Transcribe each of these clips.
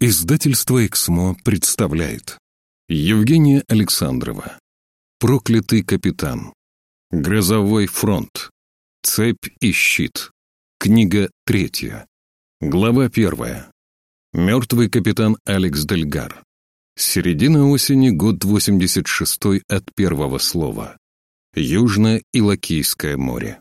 Издательство «Эксмо» представляет. Евгения Александрова. «Проклятый капитан» «Грозовой фронт» «Цепь и щит» Книга третья. Глава первая. Мертвый капитан Алекс Дельгар. Середина осени, год 86 от первого слова. Южное Илокийское море.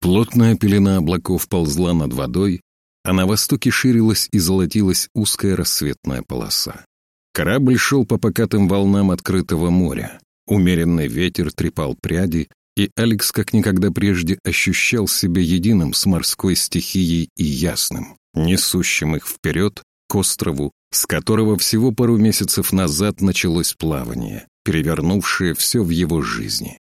Плотная пелена облаков ползла над водой, а на востоке ширилась и золотилась узкая рассветная полоса. Корабль шел по покатым волнам открытого моря. Умеренный ветер трепал пряди, и Алекс как никогда прежде ощущал себя единым с морской стихией и ясным, несущим их вперед к острову, с которого всего пару месяцев назад началось плавание, перевернувшее все в его жизни.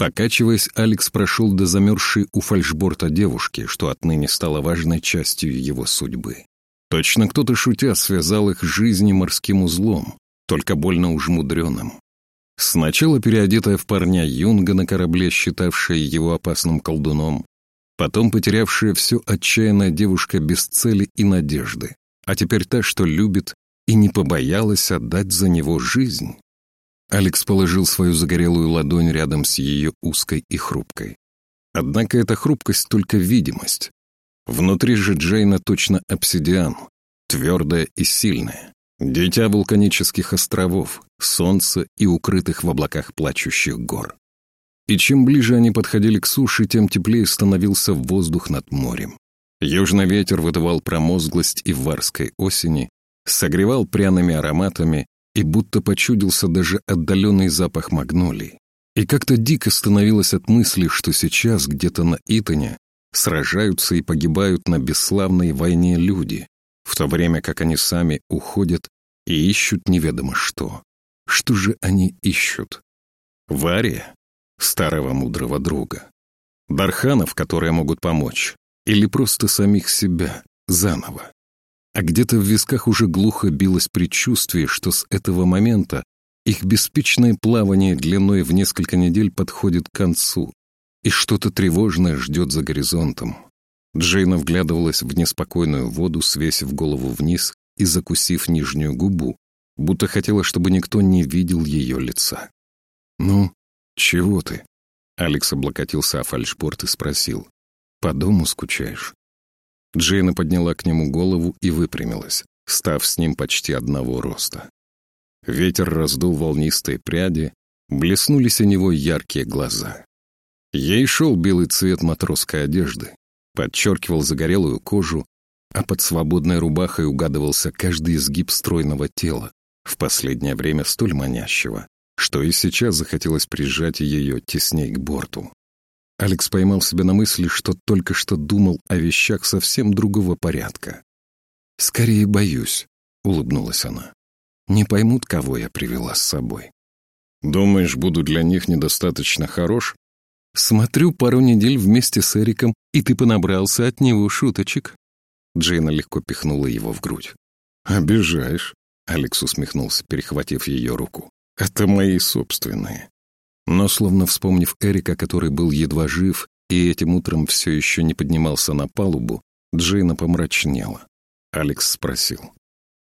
Покачиваясь, Алекс прошел до замерзшей у фальшборта девушки, что отныне стало важной частью его судьбы. Точно кто-то, шутя, связал их жизни морским узлом, только больно уж мудреным. Сначала переодетая в парня юнга на корабле, считавшая его опасным колдуном, потом потерявшая все отчаянная девушка без цели и надежды, а теперь та, что любит и не побоялась отдать за него жизнь. Алекс положил свою загорелую ладонь рядом с ее узкой и хрупкой. Однако эта хрупкость только видимость. Внутри же Джейна точно обсидиан, твердая и сильная. Дитя вулканических островов, солнца и укрытых в облаках плачущих гор. И чем ближе они подходили к суше, тем теплее становился воздух над морем. Южный ветер выдавал промозглость и варской осени, согревал пряными ароматами, и будто почудился даже отдаленный запах магнолий. И как-то дико становилось от мысли, что сейчас где-то на Итоне сражаются и погибают на бесславной войне люди, в то время как они сами уходят и ищут неведомо что. Что же они ищут? Вария? Старого мудрого друга? Дарханов, которые могут помочь? Или просто самих себя заново? А где-то в висках уже глухо билось предчувствие, что с этого момента их беспечное плавание длиной в несколько недель подходит к концу, и что-то тревожное ждет за горизонтом. Джейна вглядывалась в неспокойную воду, свесив голову вниз и закусив нижнюю губу, будто хотела, чтобы никто не видел ее лица. «Ну, чего ты?» Алекс облокотился о фальшборд и спросил. «По дому скучаешь?» Джейна подняла к нему голову и выпрямилась, став с ним почти одного роста. Ветер раздул волнистые пряди, блеснули синевой яркие глаза. Ей шел белый цвет матросской одежды, подчеркивал загорелую кожу, а под свободной рубахой угадывался каждый изгиб стройного тела, в последнее время столь манящего, что и сейчас захотелось прижать ее тесней к борту. Алекс поймал себя на мысли, что только что думал о вещах совсем другого порядка. «Скорее боюсь», — улыбнулась она. «Не поймут, кого я привела с собой». «Думаешь, буду для них недостаточно хорош?» «Смотрю пару недель вместе с Эриком, и ты понабрался от него шуточек». Джейна легко пихнула его в грудь. «Обижаешь», — Алекс усмехнулся, перехватив ее руку. «Это мои собственные. Но, словно вспомнив Эрика, который был едва жив и этим утром все еще не поднимался на палубу, Джейна помрачнела. Алекс спросил.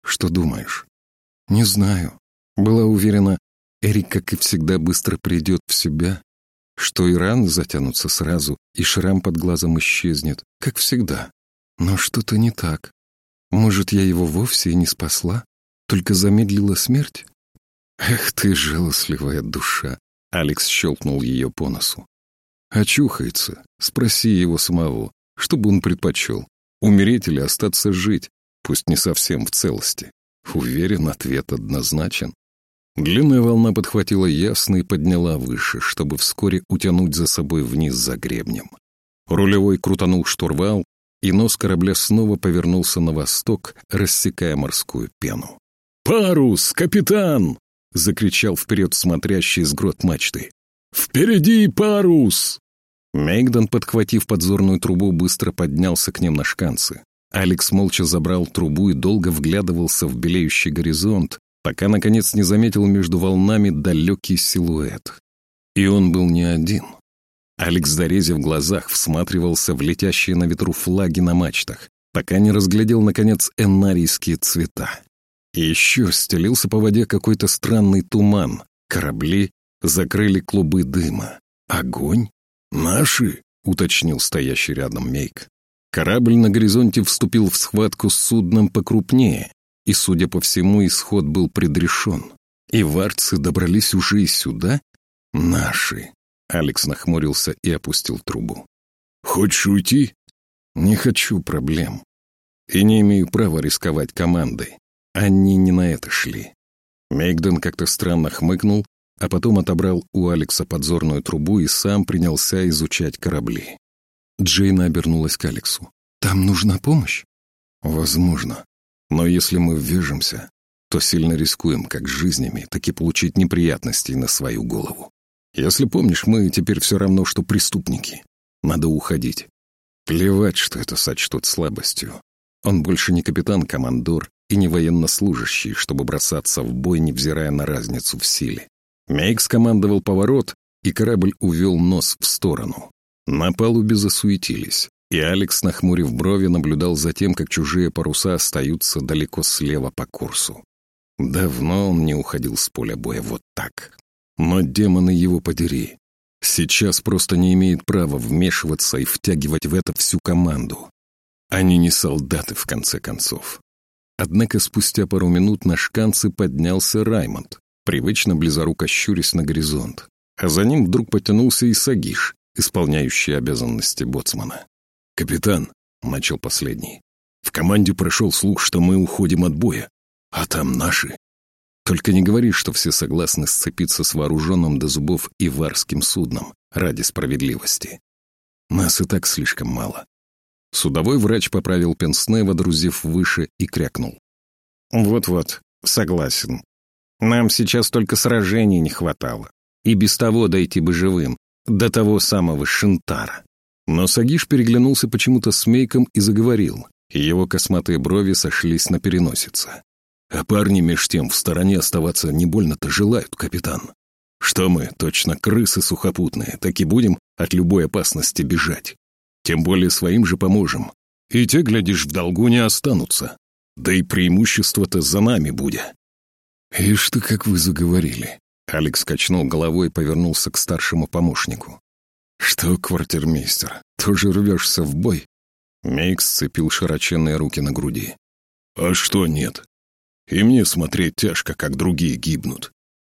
«Что думаешь?» «Не знаю». Была уверена, Эрик, как и всегда, быстро придет в себя, что и раны затянутся сразу, и шрам под глазом исчезнет, как всегда. Но что-то не так. Может, я его вовсе и не спасла, только замедлила смерть? Эх ты, жалостливая душа! Алекс щелкнул ее по носу. «Очухается. Спроси его самого, что бы он предпочел, умереть или остаться жить, пусть не совсем в целости. Уверен, ответ однозначен». Длинная волна подхватила ясно и подняла выше, чтобы вскоре утянуть за собой вниз за гребнем. Рулевой крутанул штурвал, и нос корабля снова повернулся на восток, рассекая морскую пену. «Парус, капитан!» — закричал вперед смотрящий с грот мачты. «Впереди парус!» Мейгден, подхватив подзорную трубу, быстро поднялся к ним на шканцы. Алекс молча забрал трубу и долго вглядывался в белеющий горизонт, пока, наконец, не заметил между волнами далекий силуэт. И он был не один. Алекс, дорезив глазах, всматривался в летящие на ветру флаги на мачтах, пока не разглядел, наконец, энарийские цвета. И еще стелился по воде какой-то странный туман. Корабли закрыли клубы дыма. Огонь? Наши? уточнил стоящий рядом Мейк. Корабль на горизонте вступил в схватку с судном покрупнее, и, судя по всему, исход был предрешен. И варцы добрались уже и сюда? Наши. Алекс нахмурился и опустил трубу. «Хочешь уйти?» «Не хочу проблем. И не имею права рисковать командой. Они не на это шли». Мейгден как-то странно хмыкнул, а потом отобрал у Алекса подзорную трубу и сам принялся изучать корабли. Джейна обернулась к Алексу. «Там нужна помощь?» «Возможно. Но если мы ввяжемся, то сильно рискуем как жизнями, так и получить неприятностей на свою голову. Если помнишь, мы теперь все равно, что преступники. Надо уходить. Плевать, что это сочтут слабостью. Он больше не капитан-командор и не военнослужащий, чтобы бросаться в бой, невзирая на разницу в силе. Мейкс командовал поворот, и корабль увел нос в сторону. На палубе засуетились, и Алекс, нахмурив брови, наблюдал за тем, как чужие паруса остаются далеко слева по курсу. Давно он не уходил с поля боя вот так. Но демоны его подери. Сейчас просто не имеет права вмешиваться и втягивать в это всю команду. Они не солдаты, в конце концов. Однако спустя пару минут на шканцы поднялся Раймонд, привычно близоруко щурясь на горизонт. А за ним вдруг потянулся и Сагиш, исполняющий обязанности боцмана. «Капитан», — начал последний, — «в команде прошел слух, что мы уходим от боя, а там наши. Только не говори, что все согласны сцепиться с вооруженным до зубов иварским судном ради справедливости. Нас и так слишком мало. Судовой врач поправил пенсне, водрузив выше, и крякнул. «Вот-вот, согласен. Нам сейчас только сражений не хватало. И без того дойти бы живым, до того самого Шинтара». Но Сагиш переглянулся почему-то с Мейком и заговорил, его косматые брови сошлись на переносице. А парни меж тем в стороне оставаться не больно-то желают, капитан. Что мы, точно крысы сухопутные, так и будем от любой опасности бежать. Тем более своим же поможем. И те, глядишь, в долгу не останутся. Да и преимущество-то за нами будет. «Ишь ты, как вы заговорили!» Алекс качнул головой и повернулся к старшему помощнику. «Что, квартирмейстер, тоже рвешься в бой?» Мейк сцепил широченные руки на груди. «А что нет? И мне смотреть тяжко, как другие гибнут.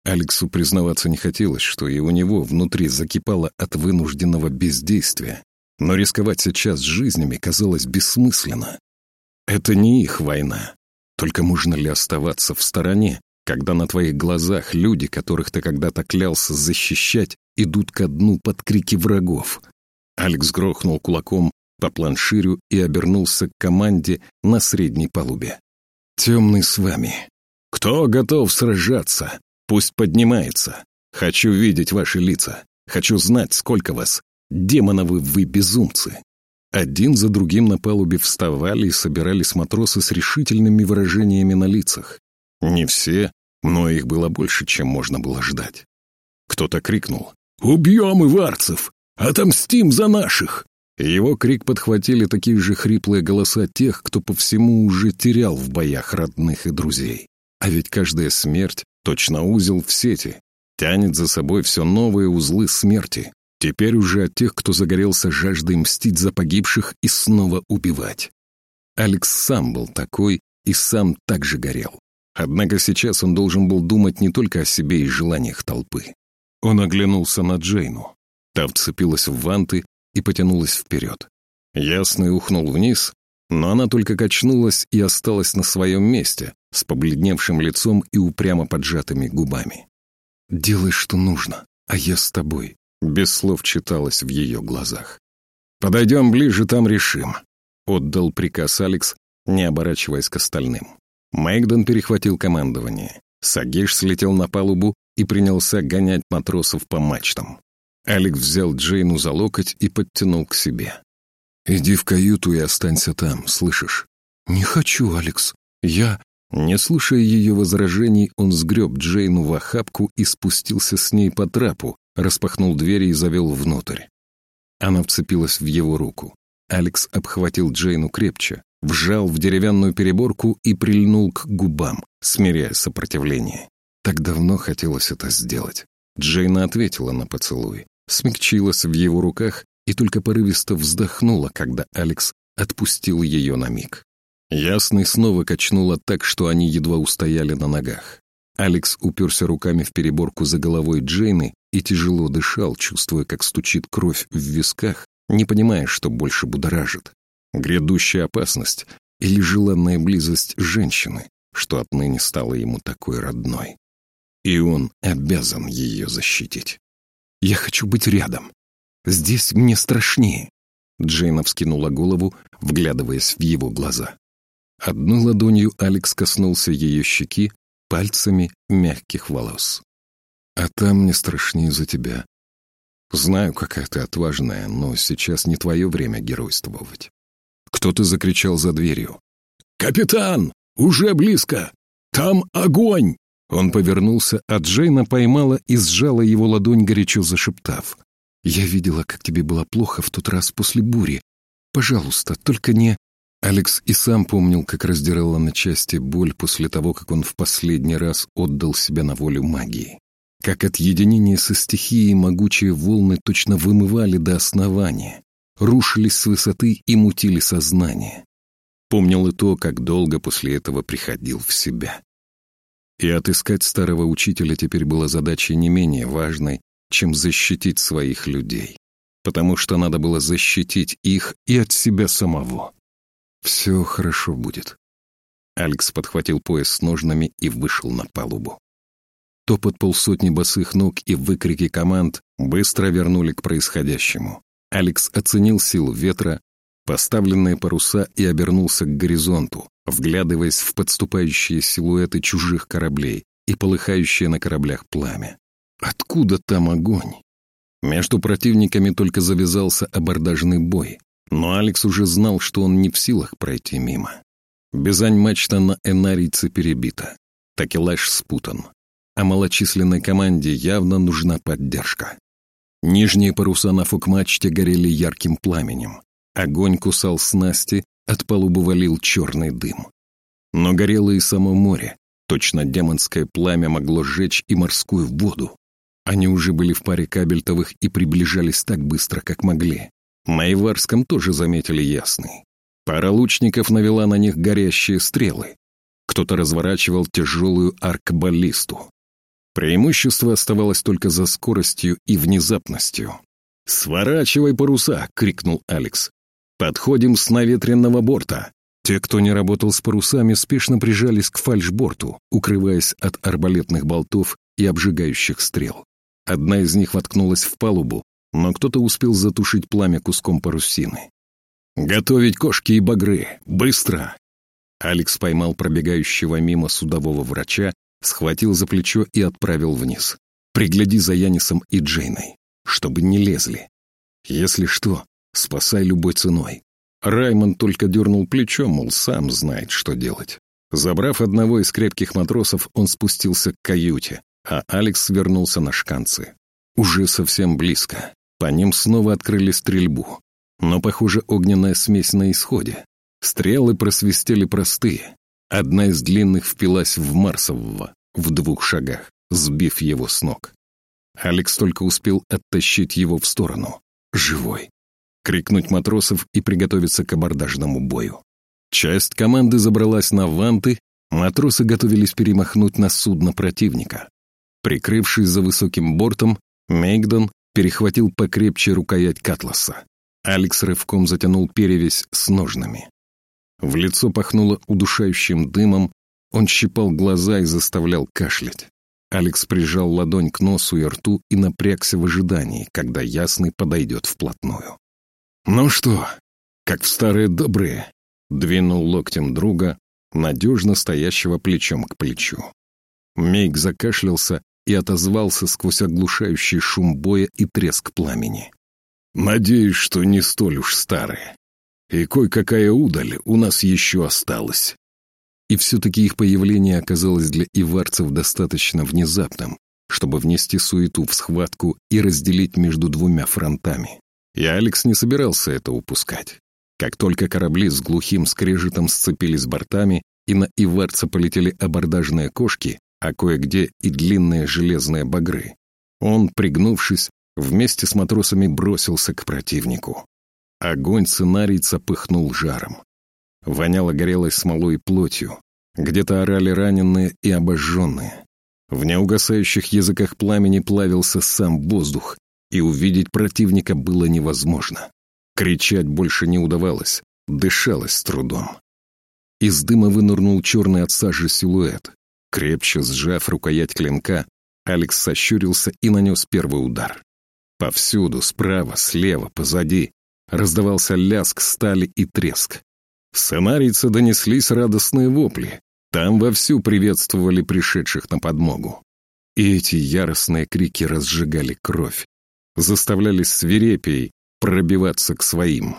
Алексу признаваться не хотелось, что и у него внутри закипало от вынужденного бездействия. Но рисковать сейчас жизнями казалось бессмысленно. Это не их война. Только можно ли оставаться в стороне, когда на твоих глазах люди, которых ты когда-то клялся защищать, идут ко дну под крики врагов? Алекс грохнул кулаком по планширю и обернулся к команде на средней палубе. Темный с вами. Кто готов сражаться? Пусть поднимается. Хочу видеть ваши лица. Хочу знать, сколько вас. Демоновы вы безумцы. Один за другим на палубе вставали и собирались матросы с решительными выражениями на лицах. Не все, но их было больше, чем можно было ждать. Кто-то крикнул «Убьем иварцев! Отомстим за наших!» Его крик подхватили такие же хриплые голоса тех, кто по всему уже терял в боях родных и друзей. А ведь каждая смерть — точно узел в сети, тянет за собой все новые узлы смерти. Теперь уже от тех, кто загорелся жаждой мстить за погибших и снова убивать. Алекс сам был такой и сам так же горел. Однако сейчас он должен был думать не только о себе и желаниях толпы. Он оглянулся на Джейну. Та вцепилась в ванты и потянулась вперед. Ясный ухнул вниз, но она только качнулась и осталась на своем месте, с побледневшим лицом и упрямо поджатыми губами. «Делай, что нужно, а я с тобой», — без слов читалось в ее глазах. «Подойдем ближе, там решим», — отдал приказ Алекс, не оборачиваясь к остальным. Мэйгдон перехватил командование. Сагиш слетел на палубу и принялся гонять матросов по мачтам. Алекс взял Джейну за локоть и подтянул к себе. «Иди в каюту и останься там, слышишь?» «Не хочу, Алекс. Я...» Не слушая ее возражений, он сгреб Джейну в охапку и спустился с ней по трапу, распахнул двери и завел внутрь. Она вцепилась в его руку. Алекс обхватил Джейну крепче, вжал в деревянную переборку и прильнул к губам, смиряя сопротивление. Так давно хотелось это сделать. Джейна ответила на поцелуй, смягчилась в его руках и только порывисто вздохнула, когда Алекс отпустил ее на миг. Ясный снова качнуло так, что они едва устояли на ногах. Алекс уперся руками в переборку за головой Джейны и тяжело дышал, чувствуя, как стучит кровь в висках, не понимая, что больше будоражит. Грядущая опасность или желанная близость женщины, что отныне стала ему такой родной. И он обязан ее защитить. «Я хочу быть рядом. Здесь мне страшнее». Джейна вскинула голову, вглядываясь в его глаза. Одной ладонью Алекс коснулся ее щеки, пальцами мягких волос. «А там не страшнее за тебя. Знаю, какая ты отважная, но сейчас не твое время геройствовать». Кто-то закричал за дверью. «Капитан! Уже близко! Там огонь!» Он повернулся, а Джейна поймала и сжала его ладонь, горячо зашептав. «Я видела, как тебе было плохо в тот раз после бури. Пожалуйста, только не...» Алекс и сам помнил, как раздирала на части боль после того, как он в последний раз отдал себя на волю магии. Как от единения со стихией могучие волны точно вымывали до основания, рушились с высоты и мутили сознание. Помнил и то, как долго после этого приходил в себя. И отыскать старого учителя теперь была задачей не менее важной, чем защитить своих людей, потому что надо было защитить их и от себя самого. «Все хорошо будет». Алекс подхватил пояс с ножнами и вышел на палубу. Топот полсотни босых ног и выкрики команд быстро вернули к происходящему. Алекс оценил силу ветра, поставленные паруса и обернулся к горизонту, вглядываясь в подступающие силуэты чужих кораблей и полыхающее на кораблях пламя. Откуда там огонь? Между противниками только завязался абордажный бой, но Алекс уже знал, что он не в силах пройти мимо. Бизань-мачта на Энарийце перебита. Такелаж спутан. А малочисленной команде явно нужна поддержка. Нижние паруса на фокмачте горели ярким пламенем. Огонь кусал снасти, от палубы валил черный дым. Но горело и само море. Точно демонское пламя могло сжечь и морскую воду. Они уже были в паре кабельтовых и приближались так быстро, как могли. На Иварском тоже заметили ясный. Пара лучников навела на них горящие стрелы. Кто-то разворачивал тяжелую аркбаллисту. Преимущество оставалось только за скоростью и внезапностью. «Сворачивай паруса!» — крикнул Алекс. «Подходим с наветренного борта!» Те, кто не работал с парусами, спешно прижались к фальшборту, укрываясь от арбалетных болтов и обжигающих стрел. Одна из них воткнулась в палубу, но кто-то успел затушить пламя куском парусины. «Готовить кошки и багры! Быстро!» Алекс поймал пробегающего мимо судового врача, схватил за плечо и отправил вниз. «Пригляди за Янисом и Джейной, чтобы не лезли. Если что, спасай любой ценой». Раймонд только дернул плечом, мол, сам знает, что делать. Забрав одного из крепких матросов, он спустился к каюте, а Алекс вернулся на шканцы. Уже совсем близко. По ним снова открыли стрельбу. Но, похоже, огненная смесь на исходе. Стрелы просвистели простые. Одна из длинных впилась в Марсового в двух шагах, сбив его с ног. Алекс только успел оттащить его в сторону. Живой. Крикнуть матросов и приготовиться к абордажному бою. Часть команды забралась на ванты, матросы готовились перемахнуть на судно противника. Прикрывшись за высоким бортом, Мейгдон перехватил покрепче рукоять Катласа. Алекс рывком затянул перевязь с ножнами. В лицо пахнуло удушающим дымом, он щипал глаза и заставлял кашлять. Алекс прижал ладонь к носу и рту и напрягся в ожидании, когда Ясный подойдет вплотную. «Ну что, как в старые добрые?» — двинул локтем друга, надежно стоящего плечом к плечу. Мейк закашлялся и отозвался сквозь оглушающий шум боя и треск пламени. «Надеюсь, что не столь уж старые. И кое-какая удаль у нас еще осталась». И все-таки их появление оказалось для иварцев достаточно внезапным, чтобы внести суету в схватку и разделить между двумя фронтами. И Алекс не собирался это упускать. Как только корабли с глухим скрежетом сцепились бортами, и на Иварца полетели абордажные кошки, а кое-где и длинные железные багры, он, пригнувшись, вместе с матросами бросился к противнику. Огонь сценарийца пыхнул жаром. Воняло горелой смолой и плотью. Где-то орали раненые и обожженные. В неугасающих языках пламени плавился сам воздух, и увидеть противника было невозможно. Кричать больше не удавалось, дышалось с трудом. Из дыма вынырнул черный от сажи силуэт. Крепче сжав рукоять клинка, Алекс сощурился и нанес первый удар. Повсюду, справа, слева, позади, раздавался ляск стали и треск. Сценарийцы донеслись радостные вопли. Там вовсю приветствовали пришедших на подмогу. И эти яростные крики разжигали кровь, заставляли свирепей пробиваться к своим.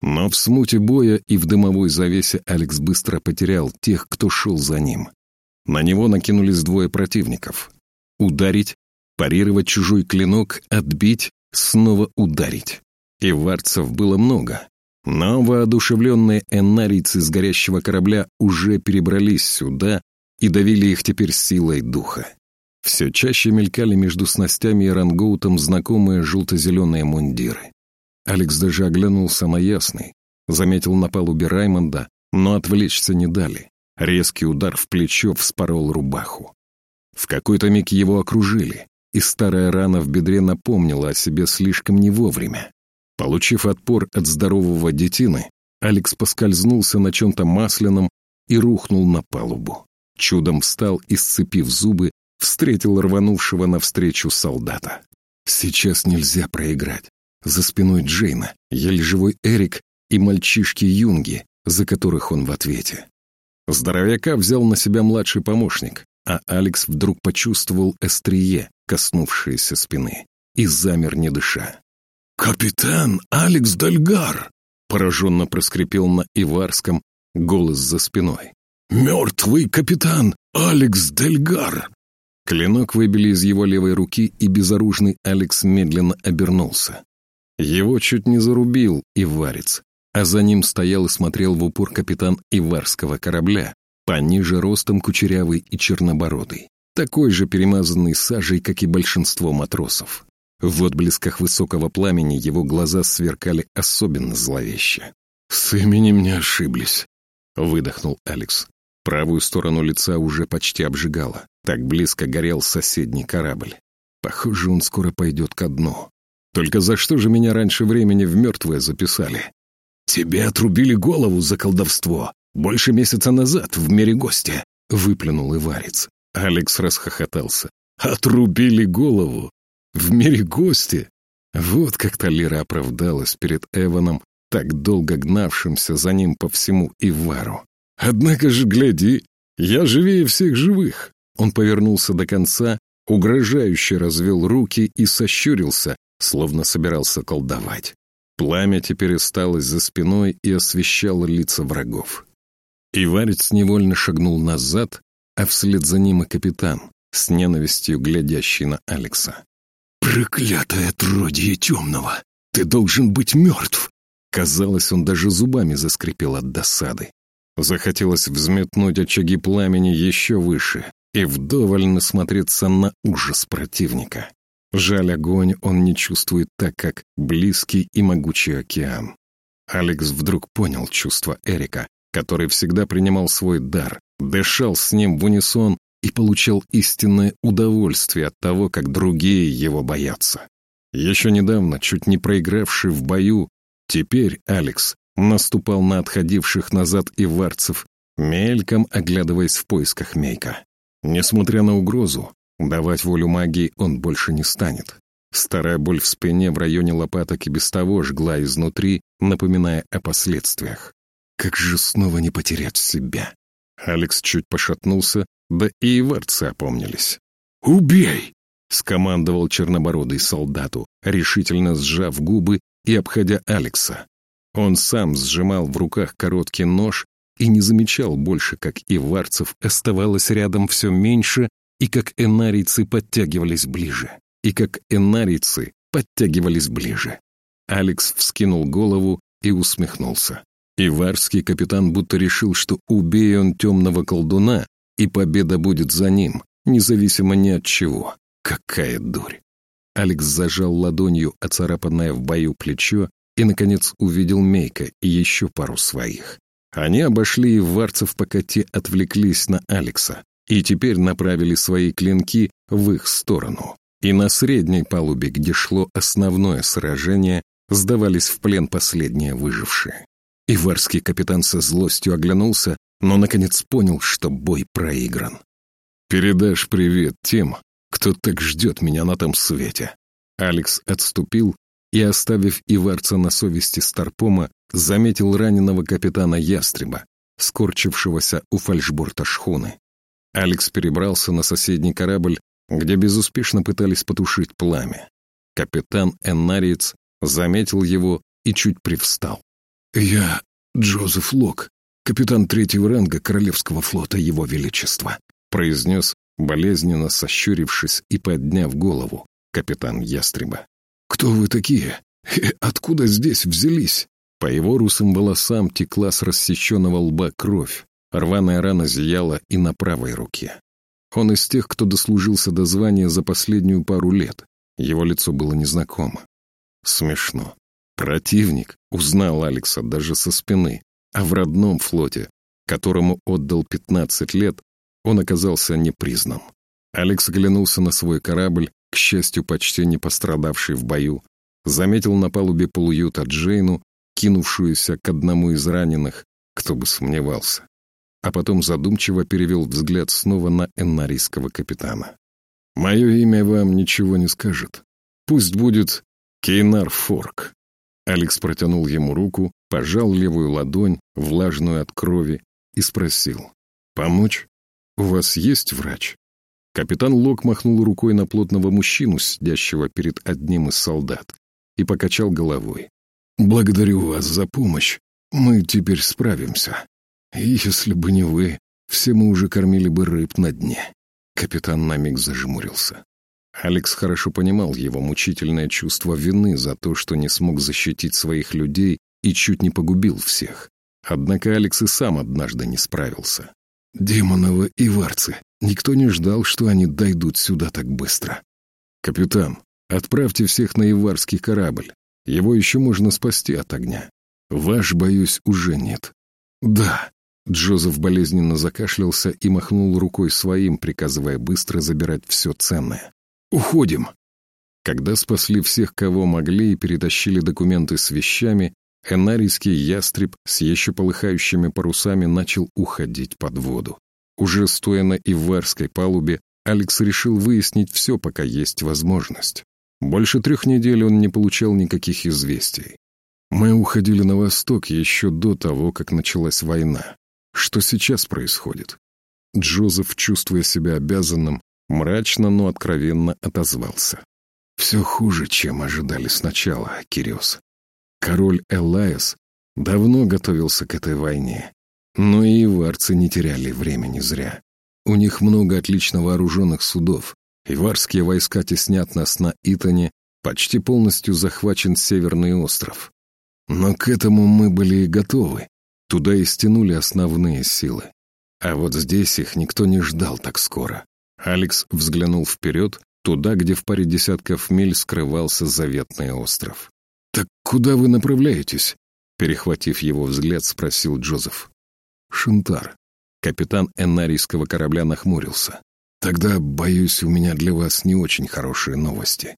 Но в смуте боя и в дымовой завесе Алекс быстро потерял тех, кто шел за ним. На него накинулись двое противников. Ударить, парировать чужой клинок, отбить, снова ударить. И варцев было много. Но воодушевленные энарийцы с горящего корабля уже перебрались сюда и давили их теперь силой духа. Все чаще мелькали между снастями и рангоутом знакомые желто-зеленые мундиры. Алекс даже оглянулся на ясный, заметил на палубе Раймонда, но отвлечься не дали. Резкий удар в плечо вспорол рубаху. В какой-то миг его окружили, и старая рана в бедре напомнила о себе слишком не вовремя. Получив отпор от здорового детины, Алекс поскользнулся на чем-то масляном и рухнул на палубу. Чудом встал и, сцепив зубы, встретил рванувшего навстречу солдата. Сейчас нельзя проиграть. За спиной Джейна, еле живой Эрик и мальчишки Юнги, за которых он в ответе. Здоровяка взял на себя младший помощник, а Алекс вдруг почувствовал острие, коснувшееся спины, и замер, не дыша. «Капитан Алекс Дальгар!» — пораженно проскрипел на Иварском голос за спиной. «Мертвый капитан Алекс Дельгар!» Клинок выбили из его левой руки, и безоружный Алекс медленно обернулся. Его чуть не зарубил Иварец, а за ним стоял и смотрел в упор капитан Иварского корабля, пониже ростом кучерявый и чернобородый, такой же перемазанный сажей, как и большинство матросов. В отблесках высокого пламени его глаза сверкали особенно зловеще. «С именем не ошиблись», — выдохнул Алекс. Правую сторону лица уже почти обжигало. Так близко горел соседний корабль. Похоже, он скоро пойдет ко дну. Только за что же меня раньше времени в мертвое записали? «Тебе отрубили голову за колдовство больше месяца назад в мире гостя», — выплюнул Иварец. Алекс расхохотался. «Отрубили голову? В мире гости. Вот как Талира оправдалась перед Эваном, так долго гнавшимся за ним по всему Ивару. Однако же, гляди, я живее всех живых. Он повернулся до конца, угрожающе развел руки и сощурился, словно собирался колдовать. Пламя теперь осталось за спиной и освещало лица врагов. Иварец невольно шагнул назад, а вслед за ним и капитан, с ненавистью глядящий на Алекса. «Проклятое отродье темного! Ты должен быть мертв!» Казалось, он даже зубами заскрипел от досады. Захотелось взметнуть очаги пламени еще выше и вдоволь насмотреться на ужас противника. Жаль, огонь он не чувствует так, как близкий и могучий океан. Алекс вдруг понял чувство Эрика, который всегда принимал свой дар, дышал с ним в унисон и получал истинное удовольствие от того, как другие его боятся. Еще недавно, чуть не проигравший в бою, теперь Алекс наступал на отходивших назад иварцев, мельком оглядываясь в поисках Мейка. Несмотря на угрозу, давать волю магии он больше не станет. Старая боль в спине в районе лопаток и без того жгла изнутри, напоминая о последствиях. Как же снова не потерять себя? Алекс чуть пошатнулся, да и иварцы опомнились. «Убей!» — скомандовал чернобородый солдату, решительно сжав губы и обходя Алекса. Он сам сжимал в руках короткий нож и не замечал больше, как иварцев оставалось рядом все меньше, и как энарийцы подтягивались ближе, и как энарийцы подтягивались ближе. Алекс вскинул голову и усмехнулся. Иварский капитан будто решил, что убей он темного колдуна, и победа будет за ним, независимо ни от чего. Какая дурь! Алекс зажал ладонью оцарапанное в бою плечо и, наконец, увидел Мейка и еще пару своих. Они обошли иварцев, пока те отвлеклись на Алекса, и теперь направили свои клинки в их сторону. И на средней палубе, где шло основное сражение, сдавались в плен последние выжившие. Иварский капитан со злостью оглянулся, но, наконец, понял, что бой проигран. «Передашь привет тем, кто так ждет меня на том свете». Алекс отступил и, оставив Иварца на совести Старпома, заметил раненого капитана Ястреба, скорчившегося у фальшборта шхуны. Алекс перебрался на соседний корабль, где безуспешно пытались потушить пламя. Капитан Эннариец заметил его и чуть привстал. «Я Джозеф Лок, капитан третьего ранга Королевского флота Его Величества», произнес, болезненно сощурившись и подняв голову, капитан Ястреба. «Кто вы такие? И откуда здесь взялись?» По его русым волосам текла с рассеченного лба кровь, рваная рана зияла и на правой руке. Он из тех, кто дослужился до звания за последнюю пару лет. Его лицо было незнакомо. Смешно. Противник узнал Алекса даже со спины, а в родном флоте, которому отдал 15 лет, он оказался непризнан. Алекс оглянулся на свой корабль, к счастью, почти не пострадавший в бою, заметил на палубе полуюта Джейну, кинувшуюся к одному из раненых, кто бы сомневался. А потом задумчиво перевел взгляд снова на эннарийского капитана. «Мое имя вам ничего не скажет. Пусть будет Кейнар Форк». Алекс протянул ему руку, пожал левую ладонь, влажную от крови, и спросил. «Помочь? У вас есть врач?» Капитан Лок махнул рукой на плотного мужчину, сидящего перед одним из солдат, и покачал головой. «Благодарю вас за помощь. Мы теперь справимся. если бы не вы, все мы уже кормили бы рыб на дне». Капитан на миг зажмурился. Алекс хорошо понимал его мучительное чувство вины за то, что не смог защитить своих людей и чуть не погубил всех. Однако Алекс и сам однажды не справился. «Демоновы и варцы. Никто не ждал, что они дойдут сюда так быстро». «Капитан, отправьте всех на Иварский корабль. Его еще можно спасти от огня. Ваш, боюсь, уже нет». «Да». Джозеф болезненно закашлялся и махнул рукой своим, приказывая быстро забирать все ценное. «Уходим!» Когда спасли всех, кого могли, и перетащили документы с вещами, энарийский ястреб с еще полыхающими парусами начал уходить под воду. Уже стоя на Иварской палубе, Алекс решил выяснить все, пока есть возможность. Больше трех недель он не получал никаких известий. Мы уходили на восток еще до того, как началась война. Что сейчас происходит? Джозеф, чувствуя себя обязанным, Мрачно, но откровенно отозвался. Все хуже, чем ожидали сначала, Кириос. Король Элаес давно готовился к этой войне, но и иварцы не теряли времени зря. У них много отлично вооруженных судов. Иварские войска теснят нас на Итане, почти полностью захвачен Северный остров. Но к этому мы были и готовы. Туда и стянули основные силы. А вот здесь их никто не ждал так скоро. Алекс взглянул вперед, туда, где в паре десятков миль скрывался заветный остров. «Так куда вы направляетесь?» Перехватив его взгляд, спросил Джозеф. «Шантар». Капитан энарийского корабля нахмурился. «Тогда, боюсь, у меня для вас не очень хорошие новости.